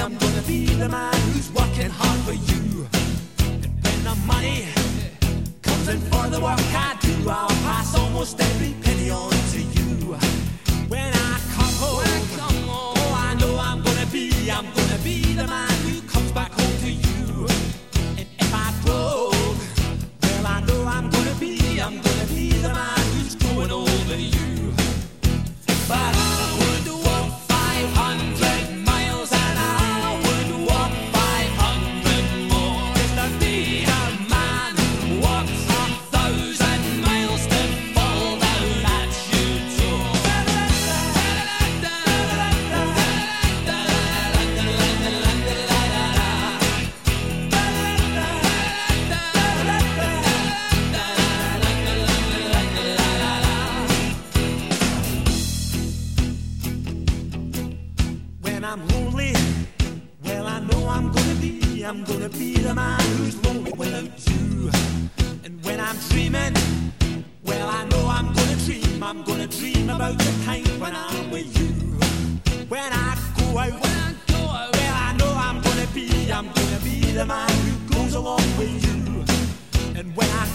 I'm gonna be the man who's working hard for you. And when the money comes in for the work I do, I'll pass almost every penny on to you. When I come home, oh, I know I'm gonna be, I'm gonna be the man I'm gonna be the man who's lonely without you. And when I'm dreaming, well, I know I'm gonna dream. I'm gonna dream about the time when I'm with you. When I go out, when I go out, well, I know I'm gonna be, I'm gonna be the man who goes along with you. And when I